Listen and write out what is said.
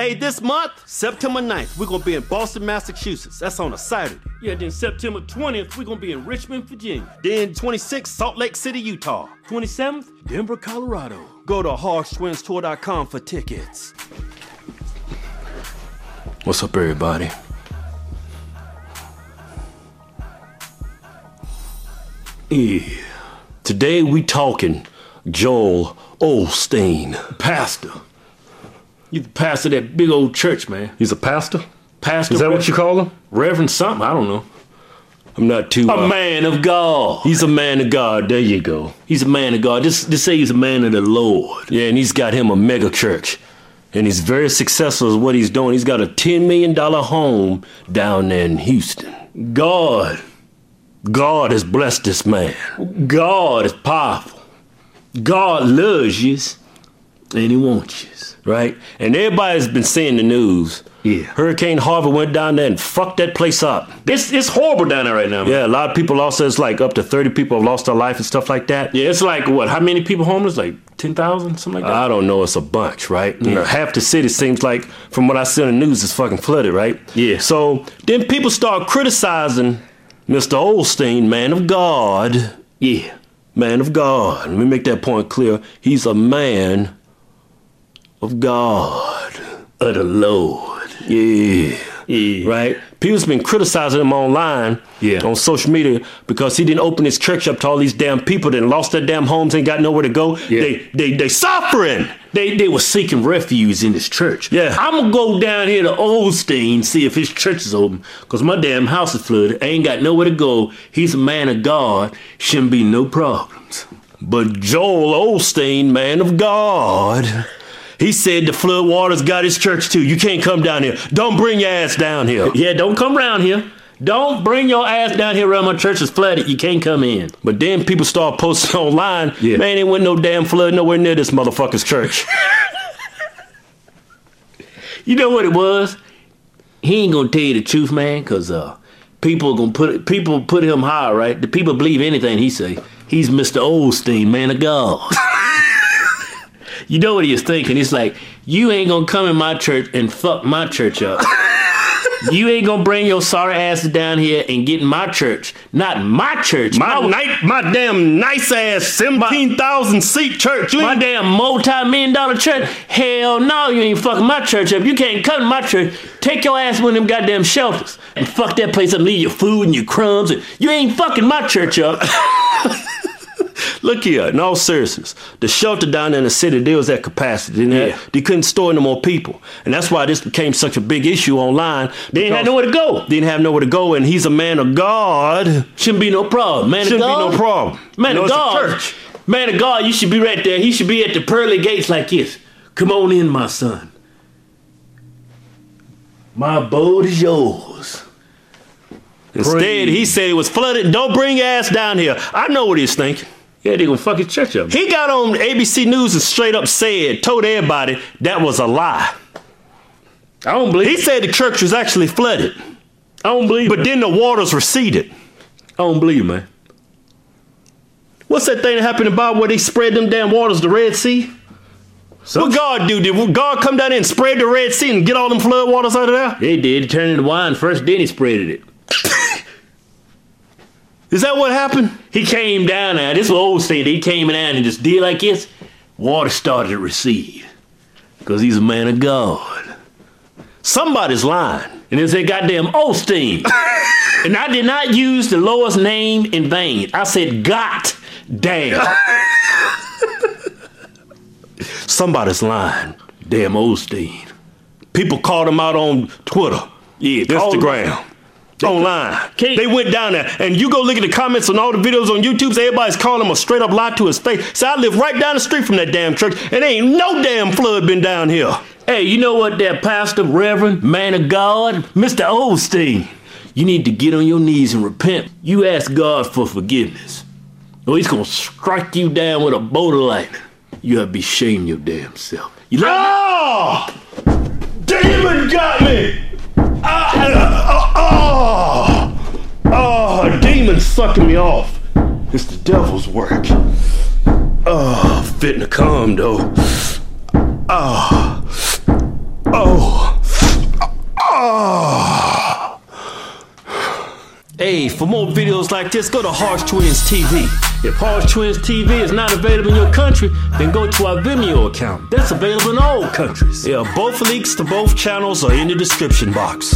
Hey, this month, September 9th, we're gonna be in Boston, Massachusetts. That's on a Saturday. Yeah, then September 20th, we're gonna be in Richmond, Virginia. Then 26th, Salt Lake City, Utah. 27th, Denver, Colorado. Go to HarshTwinsTour.com for tickets. What's up, everybody? Yeah. Today we talking Joel Osteen, pastor. You the pastor of that big old church, man. He's a pastor? Pastor. Is that what you call him? Reverend something? I don't know. I'm not too. A uh, man of God. He's a man of God. There you go. He's a man of God. Just, just say he's a man of the Lord. Yeah, and he's got him a mega church. And he's very successful at what he's doing. He's got a $10 million home down there in Houston. God. God has blessed this man. God is powerful. God loves you, and He wants you. Right? And everybody's been seeing the news. Yeah. Hurricane Harvey went down there and fucked that place up. It's it's horrible down there right now. Man. Yeah, a lot of people lost. It's like up to 30 people have lost their life and stuff like that. Yeah, it's like what? How many people homeless? Like ten thousand, something like that. I don't know. It's a bunch, right? You know, half the city seems like, from what I see on the news, is fucking flooded, right? Yeah. So then people start criticizing Mr. Osteen, man of God. yeah. Man of God. Let me make that point clear. He's a man of God. Of the Lord. Yeah. Yeah. Right? People's been criticizing him online, Yeah. on social media, because he didn't open his church up to all these damn people that lost their damn homes, ain't got nowhere to go. Yeah. They they they suffering. They they were seeking refuge in this church. Yeah. I'm gonna go down here to Osteen see if his church is open. Cause my damn house is flooded. I ain't got nowhere to go. He's a man of God. Shouldn't be no problems. But Joel Osteen, man of God, he said the flood waters got his church too. You can't come down here. Don't bring your ass down here. Yeah, don't come around here. Don't bring your ass down here around my church is flooded. You can't come in. But then people start posting online, Yeah. man, ain't went no damn flood nowhere near this motherfucker's church. You know what it was? He ain't gonna tell you the truth, man, cause uh, people gonna put people put him high, right? The people believe anything he say. He's Mr. Osteen, man of God. you know what he was thinking? He's like, you ain't gonna come in my church and fuck my church up. you ain't gonna bring your sorry ass down here and get in my church. Not my church. My night, my damn nice ass seventeen thousand seat church. My damn multi-million dollar church? Hell no, you ain't fucking my church up. You can't come to my church. Take your ass one of them goddamn shelters and fuck that place up and leave your food and your crumbs. And you ain't fucking my church up. Look here, in all seriousness, the shelter down in the city, they was at capacity. They, Yeah. they couldn't store no more people. And that's why this became such a big issue online. They didn't have nowhere to go. They didn't have nowhere to go, and he's a man of God. Shouldn't be no problem. Man Shouldn't of God. be no problem. Man You know, of God. church. Man of God, you should be right there. He should be at the pearly gates like this. Come on in, my son. My abode is yours. Instead, Praise. he said it was flooded. Don't bring your ass down here. I know what he's thinking. Yeah, they gonna fuck his church up. He got on ABC News and straight up said, told everybody that was a lie. I don't believe He said the church was actually flooded, I don't believe but it. then the waters receded. I don't believe, man. What's that thing that happened Bible where they spread them damn waters, the Red Sea? What God do? Did God come down there and spread the Red Sea and get all them flood waters out of there? They did. He turned it into wine first, then he spreaded it. Is that what happened? He came down there. This was old state. He came down and just did like this. Water started to recede. Because he's a man of God. Somebody's lying. And it said goddamn Osteen. and I did not use the lowest name in vain. I said God damn. Somebody's lying. damn Osteen. People called him out on Twitter, Yeah, him- Instagram, online. Can't- They went down there, and you go look at the comments on all the videos on YouTube. so Everybody's calling him a straight up lie to his face. So I live right down the street from that damn church, and ain't no damn flood been down here. Hey, you know what, that pastor, reverend, man of God, Mr. Osteen? You need to get on your knees and repent. You ask God for forgiveness. Or he's gonna strike you down with a bolt of lightning. You have to be ashamed your damn self. You like Oh! Demon got me! Sucking me off. It's the devil's work. Oh, fitting to come though. Ah. Oh. Oh. Oh. Hey, for more videos like this, go to Harsh Twins TV. If Harsh Twins TV is not available in your country, then go to our Vimeo account. That's available in all countries. Yeah, both links to both channels are in the description box.